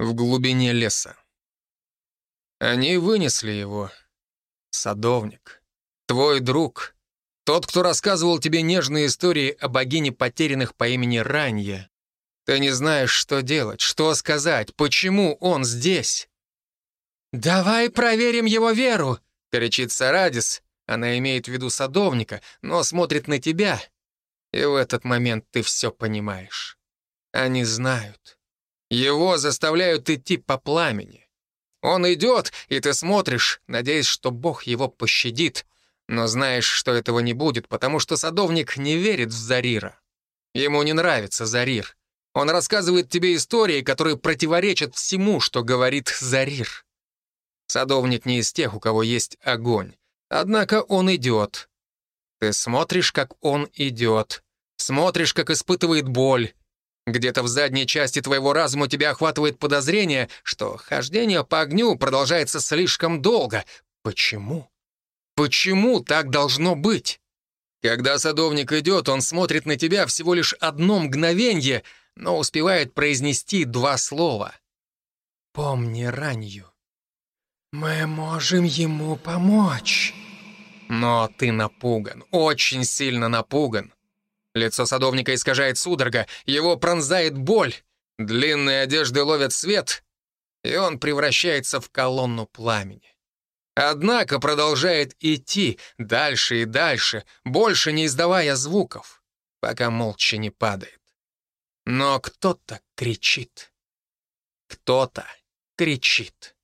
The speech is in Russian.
в глубине леса. Они вынесли его. Садовник. Твой друг. Тот, кто рассказывал тебе нежные истории о богине потерянных по имени Ранья. Ты не знаешь, что делать, что сказать, почему он здесь. «Давай проверим его веру!» — кричит Сарадис. Она имеет в виду садовника, но смотрит на тебя. И в этот момент ты все понимаешь. Они знают. Его заставляют идти по пламени. Он идет, и ты смотришь, надеясь, что Бог его пощадит, но знаешь, что этого не будет, потому что садовник не верит в Зарира. Ему не нравится Зарир. Он рассказывает тебе истории, которые противоречат всему, что говорит Зарир. Садовник не из тех, у кого есть огонь. Однако он идет. Ты смотришь, как он идет. Смотришь, как испытывает боль. Где-то в задней части твоего разума тебя охватывает подозрение, что хождение по огню продолжается слишком долго. Почему? Почему так должно быть? Когда садовник идет, он смотрит на тебя всего лишь одно мгновенье, но успевает произнести два слова. «Помни ранью». «Мы можем ему помочь». Но ты напуган, очень сильно напуган. Лицо садовника искажает судорога, его пронзает боль. Длинные одежды ловят свет, и он превращается в колонну пламени. Однако продолжает идти дальше и дальше, больше не издавая звуков, пока молча не падает. Но кто-то кричит. Кто-то кричит.